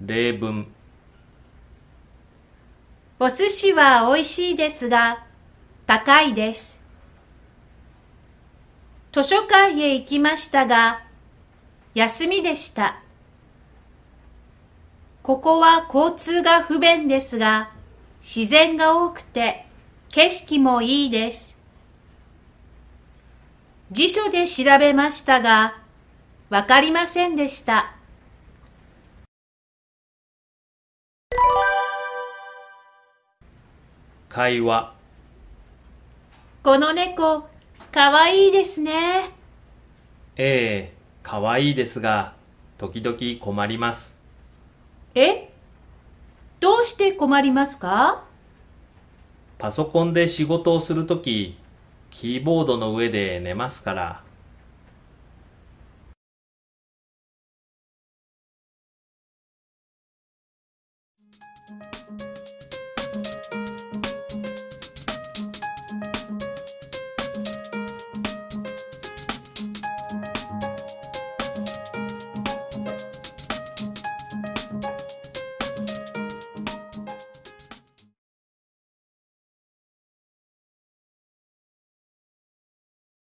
例文お寿司は美味しいですが、高いです。図書館へ行きましたが、休みでした。ここは交通が不便ですが、自然が多くて景色もいいです。辞書で調べましたが、わかりませんでした。会話。この猫、かわいいですね。ええかわいいですが時々困ります。え？どうして困りますか？パソコンで仕事をするときキーボードの上で寝ますから